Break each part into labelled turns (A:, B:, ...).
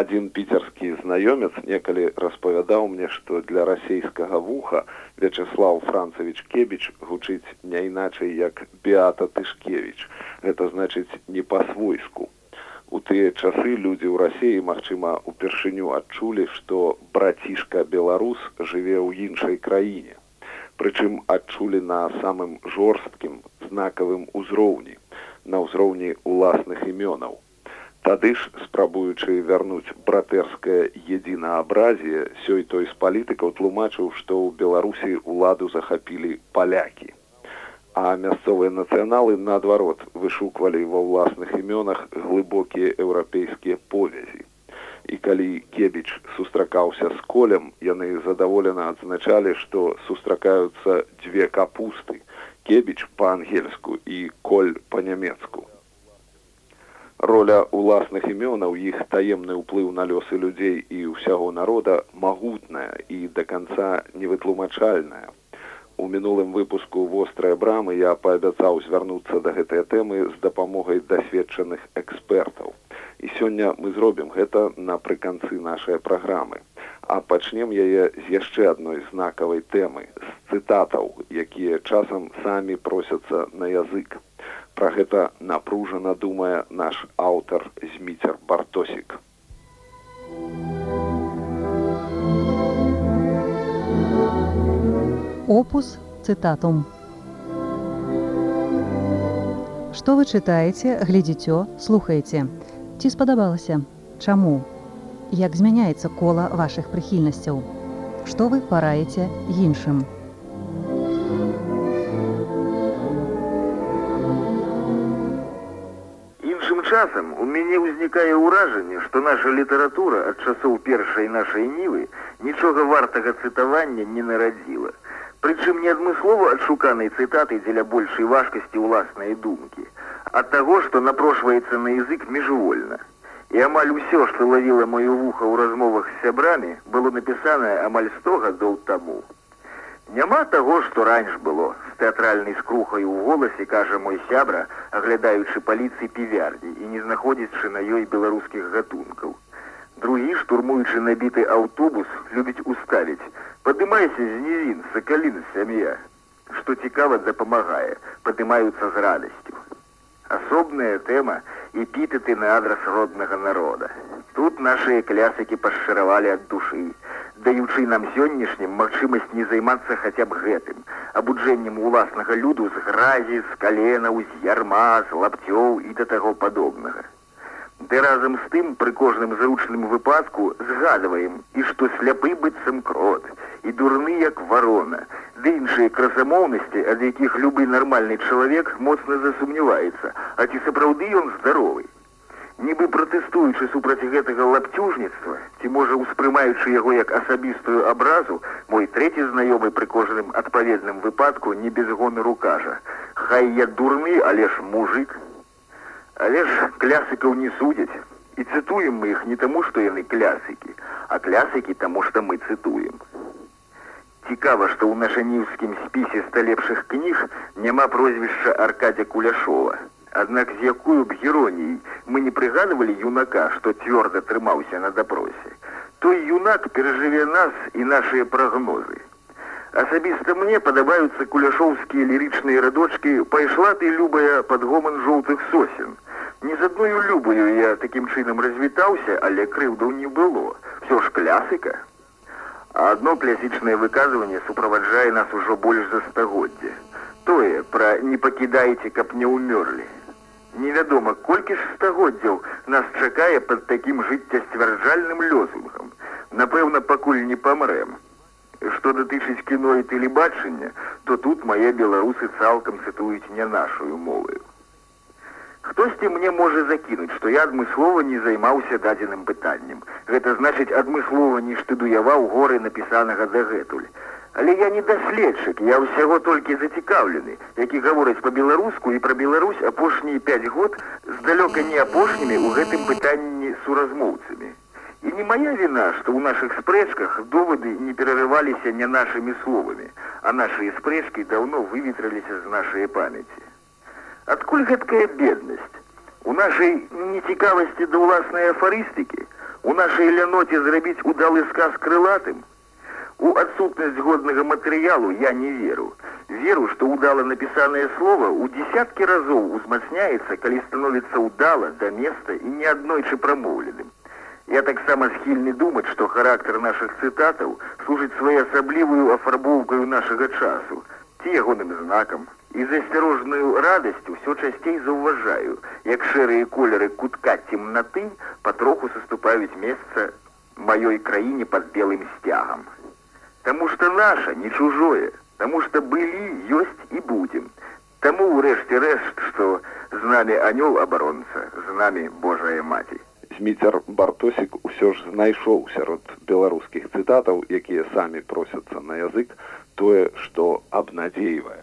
A: адзін піцерскі знаёмец некалі распавядаў мне што для расійскага вуха вячеслав францевич кебіч гучыць не іначай як беата тышкевич гэта значыць не па-свойску. У тыя часы людзі ў рассіі магчыма упершыню адчулі што брацішка беларус жыве ў іншай краіне. Прычым адчулі на самым жорсткім знакавым узроўні на ўзроўні уласных імёнаў Тады ж спрабуючы вярнуць братэрскае едзінаабразе сёй той з палітыкаў тлумачыў, што ў Беларусі ўладу захапілі палякі. А мясцовыя нацыяналы наадварот вышуквалі ва ўласных імёнах глыбокія еўрапейскія повязі. І калі кебіч сустракаўся з колем, яны задаволена адзначалі, што сустракаюцца дзве капусты, кебіч па-ангельску і коль па-нямецку роля уласных імёнаў іх таемны ўплыў на лёсы людзей і ўсяго народа магутная і да канца невытлумачальная. У мінулым выпуску вострая брамы я паабяцаў звярнуцца да гэтай тэмы з дапамогай дасведчаных экспертаў. І сёння мы зробім гэта напрыканцы нашай праграмы. А пачнем яе з яшчэ адной знакавай тэмы з цытатаў якія часам самі просяцца на язык Пра гэта напружана думае наш аўтар зміцер бартосік.
B: Опус цытатум. Што вы чытаеце, глядзіцё, слухаеце. Ці спадабалася? Чаму? Як змяняецца кола вашых прыхільнасцяў? Што вы параеце іншым?
C: Часам у мяне ўзнікае ўражанне, што наша літаратура ад часоў першай нашай нівы нічога вартага цытавання не нарадзіла. Прычым не адмыслова адшуканай цытаты дзеля большай важкасці ўласнай думкі, ад таго, што напрошваецца на язык міжвольна. І амаль усё, што лавіла маё вуха ў размовах з сябрамі, было напісанае амаль 100 гадоў таму. Няма таго, што раньш было з тэатральнай скрухай у голасе кажа мой сябра, аглядаючы паліцыі півярні і не знаходзячы на ёй беларускіх гатункаў. Другі, штурмуючы набіты аўтобус, любіць уставіць: падымайся з нізін, сакалін сям'я. Што цікава дапамагае, падымаюцца з радасцю. Асобная тэма эпітэты на адрас роднага народа. Тут нашыя клясыкі пашчаравалі ад душы даючы нам сённяшнім магчымасць не займацца хаця б гэтым абуджэннем уласнага люду з гразі з каленаў з ярма з лапцёў і да таго падобнага ды разам з тым пры кожным зручным выпадку згадваем і што сляпы быццам крот і дурны як варона ды іншыя красамоўнасці ад якіх любы нармальны чалавек моцна засумняваецца а ці сапраўды ён здаровый нібы пратэстуючы супраць гэтага лапцюжніцтва ці можа ўспрымаючы яго як асабістую абразу мой трэці знаёмы пры кожным адпаведным выпадку не без гонару кажа хай я дурны але ж мужик але ж клясыкаў не судзяць і цытуем мы іх не таму што яны клясыкі а клясыкі таму што мы цытуем цікава што ў нашаніўскім спісе ста лепшых кніг няма прозвішча аркадя куляшова Аднак з якую б героніяй мы не прыгадывалі юнака, што цвёрда трымаўся на дапросе. Той юнак перажыве нас і нашыя прагнозы. Асабіста мне падабаюцца куляшоўскія лірычныя радочкі пайшла ты любая пад гоман жоўтых сосен. Не з адною любаю я такім чынам развітаўся, але крыўдаў не было. Всё ж клясыка. А адно класічнае выказванне суправаджае нас ужо больш за стагоддзе. Тое пра не пакідайце, каб не ўмёрлі. Невядома, колькі ж стагоддзяў нас чакае пад такім жыццясцвярджальным лёсунгам. Напэўна, пакуль не памрэм. Што датычыць кіно і тэлебачання, то тут мае беларусы цалкам цытуюць не нашую моваю. Хтосьці мне можа закінуць, што я адмыслова не займаўся дадзеным пытаннем. Гэта значыць адмыслова не штыдуяваў горы напісанага дагэтуль. Але я не даследчык, я ўсяго толькі зацікаўлены, які гавораць па-беларуску і пра Беларусь апошнія 5 год з далёка не апошнімі ў гэтым пытанні суразмоўцамі. І не моя вина, што ў нашых спрэчках довады не перарываліся не нашымі словамі, а нашыя спрэчкі даўно выветраліся з нашай памяці. Адкуль гэткая беднасць? У нашай нецікавасці да ўласнай афарыстыкі, у нашай ляноце зрабіць удалы сказ крылатым, У адсутнасць годнага матэрыялу я не веру. Веру, што ўдала напісанае слова ў десяткі разоў узмацняецца, калі становіцца ўдала да места і не аднойчы прамоўленым. Я таксама схільны думаць, што характар нашых цытатаў служыць своеасаблівую афарбоўкаю нашага часу, ці ягоным знакам. І з асцярожную радасць усё часцей заўважаю, як шэрыя колеры кутка цемнаты патроху саступаюць месца маёй краіне пад белым сцягам. Таму што наша не чужое, Таму што былі, ёсць і будзем. Таму ўрэшце рэшт, што з намі анёл абаронца, з намі Божая маці.
A: Зміцер Бартосік усё ж знайшоў сярод беларускіх цытатаў, якія самі просяцца на язык, тое, што абнадзейвае.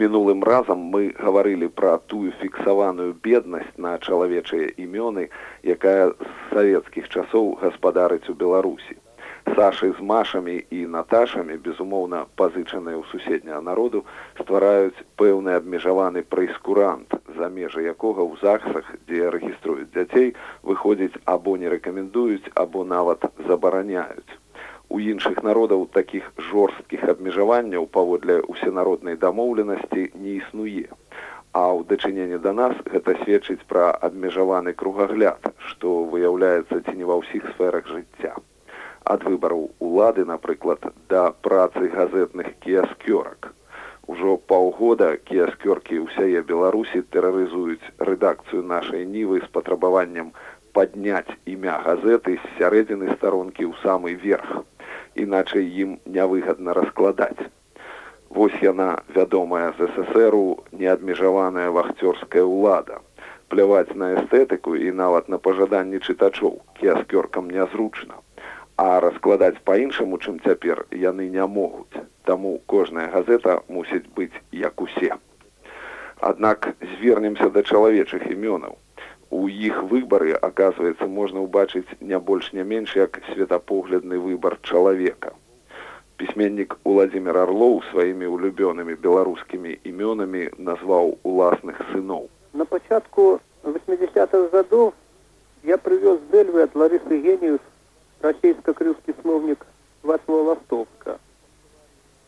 A: мінулым разам мы гаварылі пра тую фіксаваную беднасць на чалавечыя імёны якая з савецкіх часоў гаспадарыць у беларусі. Сашы з машамі і наташамі безумоўна пазычаныя ў суседняга народу ствараюць пэўны абмежаваны прэйскурант за межы якога ў захсах дзе рэгіструюць дзяцей выходзіць або не рэкамендуюць або нават забараняюць у іншых народаў такіх жорсткіх абмежаванняў паводле усенароднай дамоўленасці не існуе. А ў дачыненні да нас гэта сведчыць пра абмежаваны кругагляд што выяўляецца ці не ва ўсіх сферах жыцця. Ад выбараў улады напрыклад да працы газетных кіяскёрак. Ужо паўгода кіяскёркі ўсяе беларусі тэрарызуюць рэдакцыю нашай нівы з патрабаваннем падняць імя газеты з сярэдзіны старонкі ў самы верх іначай ім нявыгадна раскладаць Вось яна вядомая з ССРу неадмежаваная вахцёрская ўлада. Пляваць на эстэтыку і нават на пажаданні чытачоў кіаскёркам нязручна. А раскладаць па-іншаму, чым цяпер яны не могуць. Таму кожная газета мусіць быць як усе. Аднак звернемся да чалавечых імёнаў. У іх выбары, аказваецца, можна ўбачыць не больш не менш як светапоглядны выбар чалавека пісьменнік Владимир Орлоў сваімі улюбёнымі беларускімі імёнамі назваў уласных сыноў.
D: На пачатку 80-х гадоў я прывёз дэльвы ад Ларысы Геніус расійска-крыўскі слоўнік Вацлава Ластовска.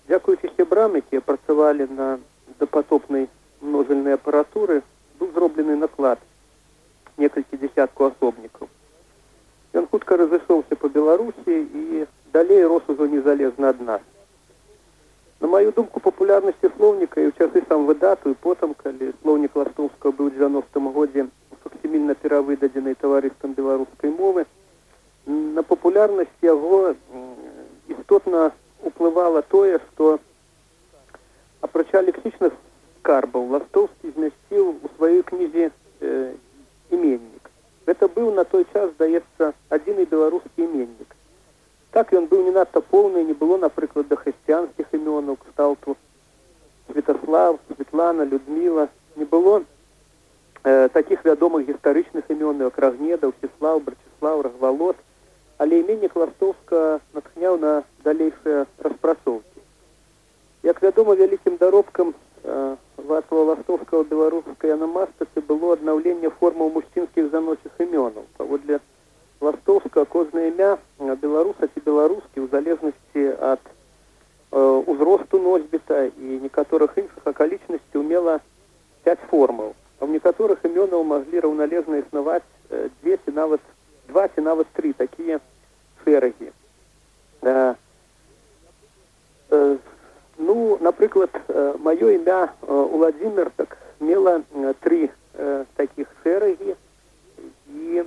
D: Дзякуючы сябрам, якія працавалі на дапатопнай множальнай апаратуры, быў зроблены наклад некалькі дзясятку асобнікаў. Ён хутка разышоўся па Беларусі і далей рос ужо незалежна ад нас. На маю думку папулярнасці слоўніка і ў часы сам выдату і потым, калі слоўнік ластовска быў 90 годзе факсімільна перавыдадзенай таварыствам беларускай мовы, на папулярнасць яго істотна уплывала тое, што апрача лексічных карбаў ластовскі змясціў у сваёй кнізе э, іменнік. Гэта быў на той час, здаецца, адзіны беларускі іменнік так ён быў не надта поўны не было напрыклад да хрысціянскіх імёнаў ксталту святослав светлана людмила. Не было э, таких вядомых гістарычных імён акрагнеда всеслав брачеслав рахвалот але іменнік ластовска натхняў на далейшыя распрацоўкі як вядома вялікім даробкам э, вацла ластовскага беларускай анамастасы было аднаўленне формаў мужчынскіх заносіх імёнаў паводле ластовска кожнае імя беларуса ці беларускі ў залежнасці ад узросту носьбіта і некаторых іншых акалічнасцей умела 5 формаў а ў некаторых імёнаў маглі раўналежна існаваць 200 нават два ці нават тры такія шэрагі э, э, ну напрыклад э, маё імя э, владимир так мела э, тры таких шэрагі і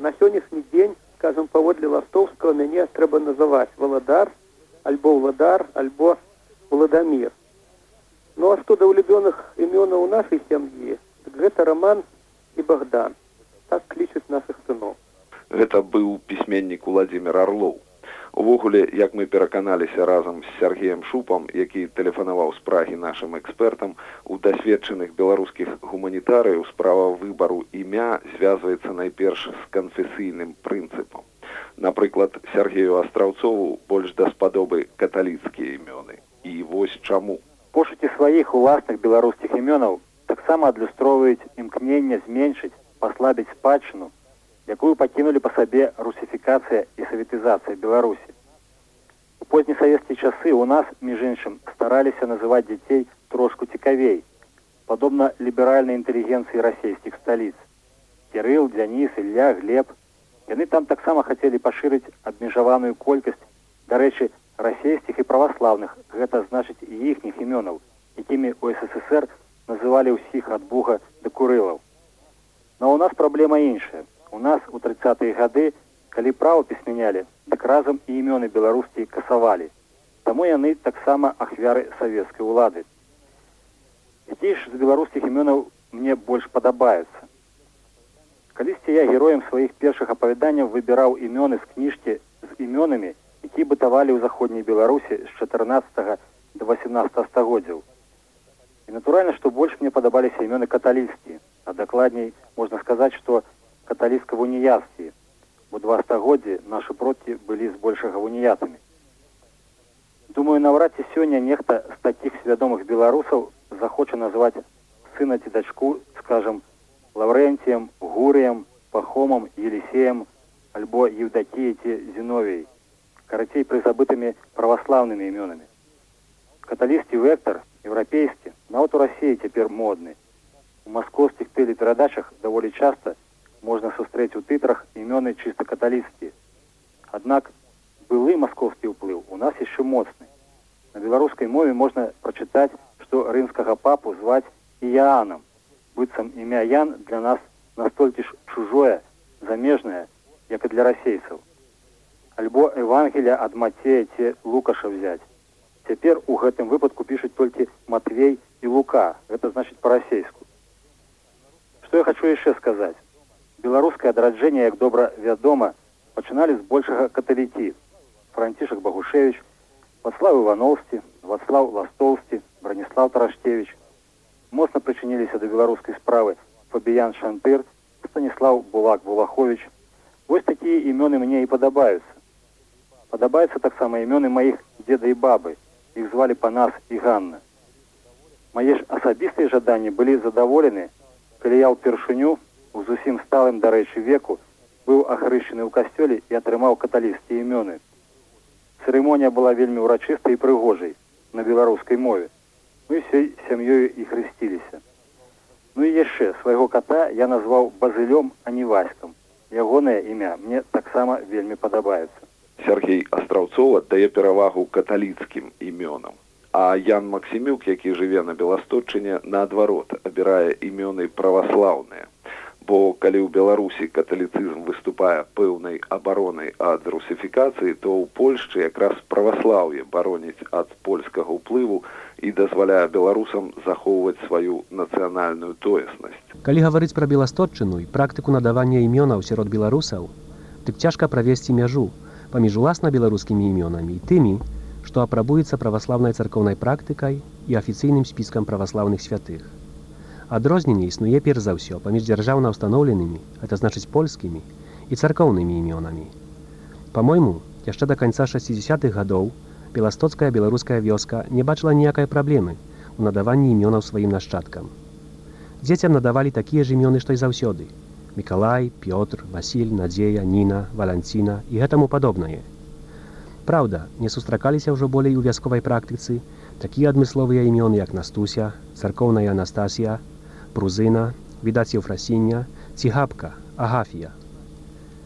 D: на сённяшні дзень скажем паводле ластовского мяне трэба называть валадар альбо владар альбо владамир ну а что да улюбёных імёнаў у нашай сям'і так гэта роман і богдан. Так клічуць наших сыноў
A: гэта быў пісьменнік владимир орлоў увогуле як мы пераканаліся разам з сергеем шупам які тэлефанаваў з прагі нашим экспертам у дасведчаных беларускіх гуманітарыяў справа выбару імя звязваецца найперш з канфесійным прынцыпам. Напрыклад сергею астраўцову больш даспадобы каталіцкія імёны. І вось чаму.
E: Пошукі сваіх уласных беларускіх імёнаў таксама адлюстроўваюць імкнення зменшыць паслабіць спадчыну якую пакінулі па сабе русіфікацыя і саветызацыя беларусі у познесавецкія часы ў нас між іншым стараліся называць дзяцей трошку цікавей падобна ліберальнай інтэлігенцыі расійскіх сталіц кірыл дзяніс ілья глеб. Яны там таксама хацелі пашырыць абмежаваную колькасць дарэчы расійскіх і праваслаўных гэта значыць іхніх імёнаў якімі у ссср называлі ўсіх ад буга да курылаў но у нас праблема іншая у нас у тридцатые гады калі правопіс мянялі дык разам і імёны беларускі касавалі таму яны таксама ахвяры савецкай улады. Якія ж з беларускіх імёнаў мне больш падабаюцца калісьці я героем сваіх першых апавяданняў выбіраў імёны з кніжкі з імёнамі які бытавалі ў заходняй беларусі з 14 до 18 стагоддзяў і натуральна што больш мне падабаліся імёны каталіцкія а дакладней можна сказаць што каталіцкага уніяцтві у два стагоддзі нашы продкі былі збольшага уніятамі думаю наўрад ці сёння нехта з такіх свядомых беларусаў захоча назваць сына ці дачку скажем лаўрэнціем гурыем пахомам елісеем альбо еўдакія ці зіновій карацей прызабытымі праваслаўнымі імёнамі. Каталісцкі вектор еўрапейскі нават у рассіі цяпер модны. У маскоўскіх тэлеперадачах даволі часта можна сустрэць у тытрах імёны чыста каталіцкі аднак былы маскоўскі ўплыў у нас яшчэ моцны на беларускай мове можна прачытаць што рымскага папу зваць іянам быццам імя ян для нас настолькі ж чужое замежнае як і для расейцаў альбо евангеля ад мацея ці лукаша взять цяпер у гэтым выпадку пішуць толькі матвей і лука гэта значыць па-расейску что я хочу яшчэ сказаць беларускае адраджэнне як добра вядома пачыналі збольшага каталікі францішак багушевич вацлав ивановсці вацлав ластоўсці браніслав тараштевич моцна прычыніліся да беларускай справы фабіян шантыр станіслав булак булахович вось такія імёны мне і падабаюцца падабаецца таксама імёны маіх деда і бабы іх звалі па нас і ганна мае ж асабістыя жаданні былі задаволены калі я ўпершыню у зусім сталым дарэчы веку быў ахрышчаны ў касцёле і атрымаў каталісцкія імёны. Цырымонія была вельмі ўрачыстай і прыгожай на беларускай мове. Мы всей сям'ёю і хрысціліся. Ну і яшчэ свайго кота я назваў базылём а не васькам ягонае імя мне таксама вельмі падабаецца.
A: Сергей астраўцов аддае перавагу каталіцкім імёнам а ян максімюк які жыве на беластотчыне наадварот абірае імёны праваслаўныя бо калі ў беларусі каталіцызм выступае пэўнай абаронай ад русіфікацыі то ў польшчы якраз праваслаўе бароніць ад польскага ўплыву і дазваляе беларусам захоўваць сваю нацыянальную тоеснасць.
F: Калі гаварыць пра беластотчыну і практыку надавання імёнаў сярод беларусаў дык цяжка правесці мяжу паміж уласна беларускімі імёнамі і тымі што апрабуецца праваслаўнай царкоўнай практыкай і афіцыйным спіскам праваслаўных святых Адрозненне існуе перш за ўсё паміж дзяржаўна ўстаноўленымі, это значыць польскімі і царкоўнымі імёнамі. Па-мойму, яшчэ да канца 60-х гадоў беластоцкая беларуская вёска не бачыла ніякай праблемы у надаванні імёнаў сваім нашчадкам. Дзецям надавалі такія ж імёны, што і заўсёды. Мікалай, Пётр, Васіль, Надзея, Ніна, Валянціна і гэтаму падобнае. Праўда, не сустракаліся ўжо болей у вясковай практыцы такія адмысловыя імёны, як Настуся, царкоўная Анастасія, прузына, відаць еўфрасіння, цігапка, агафія.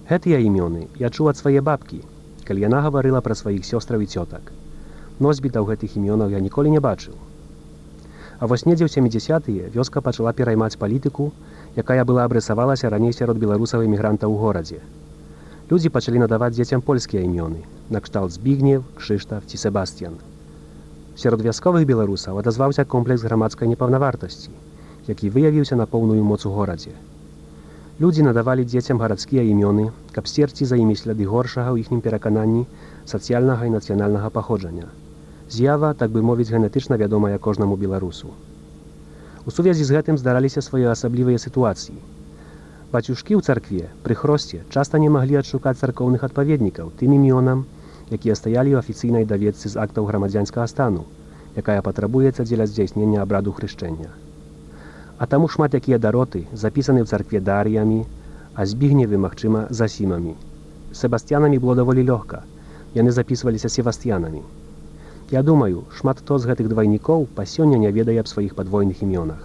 F: Гэтыя імёны я чуў ад свае бабкі, калі яна гаварыла пра сваіх сёстраў і цётак. Носьбітаў гэтых імёнаў я ніколі не бачыў. А вось недзе ў 70-тые вёска пачала пераймаць палітыку, якая была абрысавалася раней сярод беларусаў эмігрантаў у горадзе. Людзі пачалі надаваць дзецям польскія імёны, накшталт збігнев, кшыштаф ці Себастьян. Сярод вясковых беларусаў адазваўся комплекс грамадскай непаўнавартасці, які выявіўся на поўную моц у горадзе. Людзі надавалі дзецям гарадскія імёны, каб сцерці за імі сляды горшага ў іхнім перакананні сацыяльнага і нацыянальнага паходжання. З'ява, так бы мовіць, генетычна вядомая кожнаму беларусу. У сувязі з гэтым здараліся своеасаблівыя сітуацыі. Бацюшкі ў царкве пры хросце часта не маглі адшукаць царкоўных адпаведнікаў тым імёнам, якія стаялі ў афіцыйнай даведцы з актаў грамадзянскага стану, якая патрабуецца дзеля здзяйснення абраду хрышчэння. А таму шмат якія дароты запісаны ў царкве дар'ямі, а збігневы, магчыма, засімамі. Себасцянамі было даволі лёгка. Яны запісваліся севастьянамі. Я думаю, шмат хто з гэтых двайнікоў па сёння не ведае аб сваіх падвойных імёнах.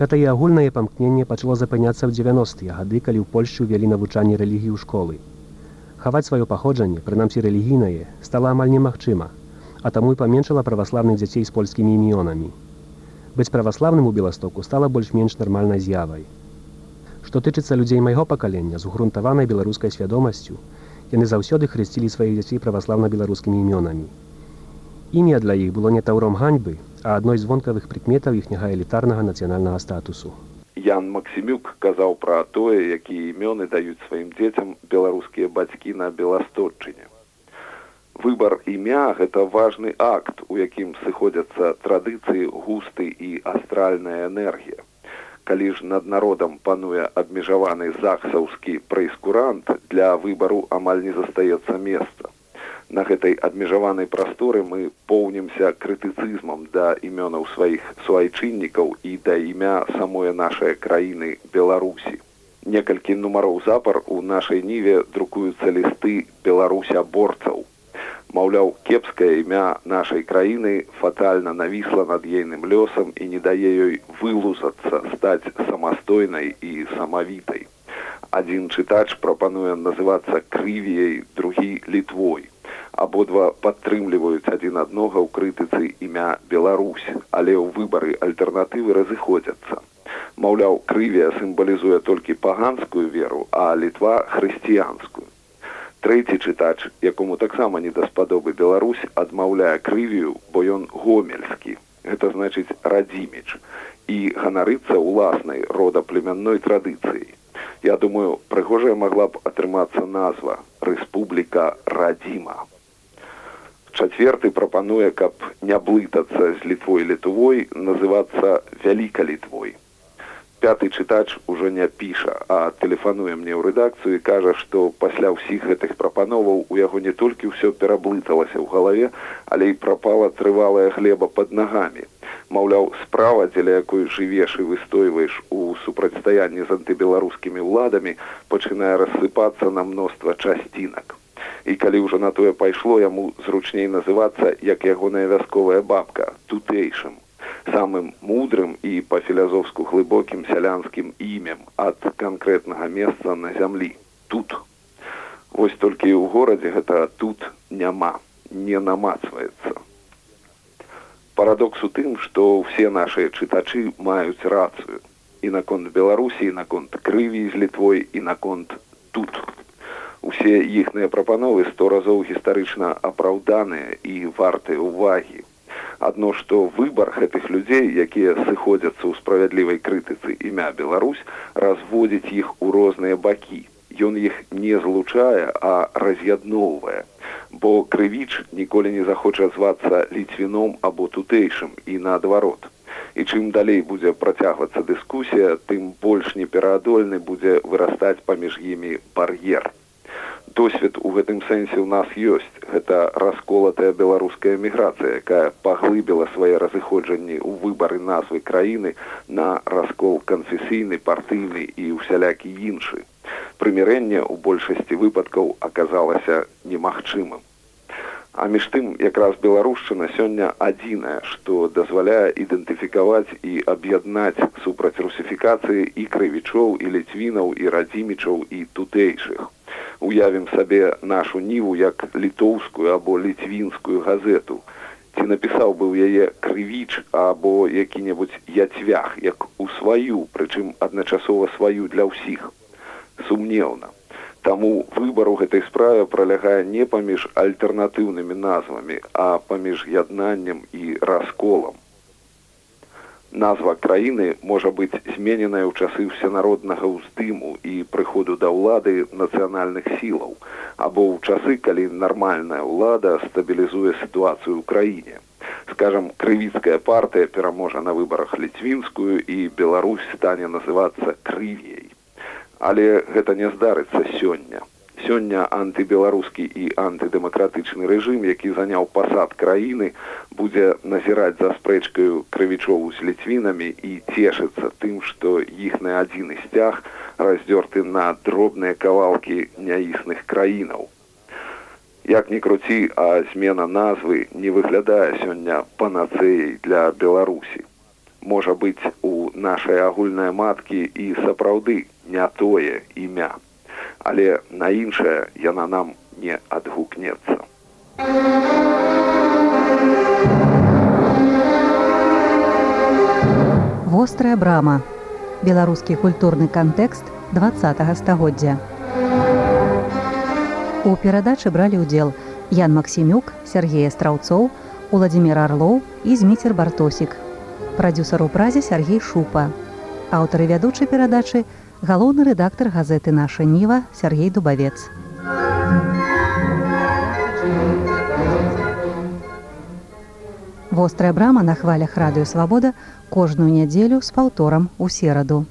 F: Гэта і агульнае памкненне пачало запыняцца ў 90-тыя гады, калі ў Польшчы ўвялі навучанне рэлігіі ў школы. Хаваць сваё паходжанне, прынамсі рэлігійнае, стала амаль немагчыма, а таму і паменшыла праваслаўных дзяцей з польскімі імёнамі. Быць праваслаўным у беластоку стала больш-менш нармальнай з'явай. Што тычыцца людзей майго пакалення з угрунтаванай беларускай свядомасцю, яны заўсёды хрысцілі сваіх дзяцей праваслаўна-беларускімі імёнамі. Імя для іх было не таўром ганьбы, а адной з вонкавых прыкметаў іхняга элітарнага нацыянальнага статусу.
A: Ян Максімюк казаў пра тое, якія імёны даюць сваім дзецям беларускія бацькі на беластотчыне. Выбар імя гэта важны акт, у якім сыходзяцца традыцыі, густы і астральная энергія. Калі ж над народам пануе абмежаваны захсаўскі прэйскурант, для выбару амаль не застаецца месца. На гэтай абмежаванай прасторы мы поўнімся крытыцызмам да імёнаў сваіх суайчыннікаў і да імя самой нашай краіны беларусі. Некалькі нумароў запар у нашай ніве друкуюцца лісты беларуся борцаў маўляў кепскае імя нашай краіны фатальна навісла над ейным лёсам і не дае ёй вылузацца стаць самастойнай і самавітай адзін чытач прапануе называцца крывіяй другі літвой абодва падтрымліваюць адзін аднога ў крытыцы імя Беларусь, але ў выбары альтэрнатывы разыходзяцца. Маўляў, крывія сімвалізуе толькі паганскую веру, а літва хрысціянскую. Трэці чытач, якому таксама не даспадобы Беларусь адмаўляе крывію, бо ён гомельскі. Гэта значыць радзіміч і ганарыцца ўласнай родаплемянной традыцыяй. Я думаю, прыгожая магла б атрымацца назва Рэспубліка радзіма чацверты прапануе каб не блытацца з літвой літувой называцца вяліка літвой пятый чытач ужо не піша а тэлефануе мне ў рэдакцыю і кажа што пасля ўсіх гэтых прапановаў у яго не толькі ўсё пераблыталася ў галаве але і прапала трывалая глеба под нагамі маўляў справа дзеля якой жывеш і выстойваеш у супрацьстаянні з антыбеларускімі ўладамі пачынае рассыпацца на мноства часцінак і калі ўжо на тое пайшло яму зручней называцца як ягоная вясковая бабка тутэйшым самым мудрым і па-філязофску глыбокім сялянскім імем ад канкрэтнага месца на зямлі тут. Вось толькі ў горадзе гэта тут няма не намацваецца. Парадокс у тым што ўсе нашыя чытачы маюць рацыю і наконт беларусі наконт крыві з літвой і наконт тут. Усе іхныя прапановы сто разоў гістарычна апраўданыя і вартыя ўвагі адно што выбар гэтых людзей якія сыходзяцца ў справядлівай крытыцы імя Беларусь разводзіць іх у розныя бакі. Ён іх не злучае а раз'ядноўвае. Бо крывіч ніколі не захоча звацца ліцвіном або тутэйшым і наадварот. І чым далей будзе працягвацца дыскусія тым больш непераадольны будзе вырастаць паміж імі бар'ер досвед у гэтым сэнсе ў нас ёсць. Гэта расколатая беларуская міграцыя якая паглыбіла свае разыходжанні ў выбары назвы краіны на раскол канфесійны партыйны і ўсялякі іншы. Прымірэнне ў большасці выпадкаў аказалася немагчымым. А між тым якраз беларушчына сёння адзінае, што дазваляе ідэнтыфікаваць і аб'яднаць супраць русіфікацыі і крывічоў і ліцвінаў і радзімічаў і тутэйшых. Уявім сабе нашу ніву як літоўскую або ліцвінскую газету. Ці напісаў быў яе крывіч або які-небудзь яцвях, як у сваю, прычым адначасова сваю для ўсіх. Сумнеўна. Таму выбар у гэтай справе пралягае не паміж альтэрнатыўнымі назвамі, а паміж яднаннем і расколам. Назва краіны можа быць змененая ў часы ўсенароднага ўздыму і прыходу да ўлады нацыянальных сілаў, або ў часы, калі нармальная ўлада стабілізуе сітуацыю ў краіне. Скажам, крывіцкая партыя пераможа на выбарах ліцвінскую і Беларусь стане называцца крывей але гэта не здарыцца сёння сёння антыбеларускі і антыдэмакратычны рэжым які заняў пасад краіны будзе назіраць за спрэчкаю крывічову з ліцвінамі і цешыцца тым што іхны адзіны сцяг раздзёрты на дробныя кавалкі няісных краінаў. Як ні круці а змена назвы не выглядае сёння панацэяй для беларусі. Можа быць у нашай агульнай маткі і сапраўды не тое імя але на іншае яна нам не адгукнецца.
B: Вострая брама. Беларускі культурны кантэкст два стагоддзя. У перадачы бралі ўдзел ян максімюк сергея страўцоў владимир орлоў і зміцер бартосік. Прадюсар у празе Сергей Шупа. Аўтары вядучай перадачы галоўны рэдактар газеты наша ніва Сергей Дубавец. Вострая брама на хвалях радыё свабода кожную нядзелю з паўторам у сераду.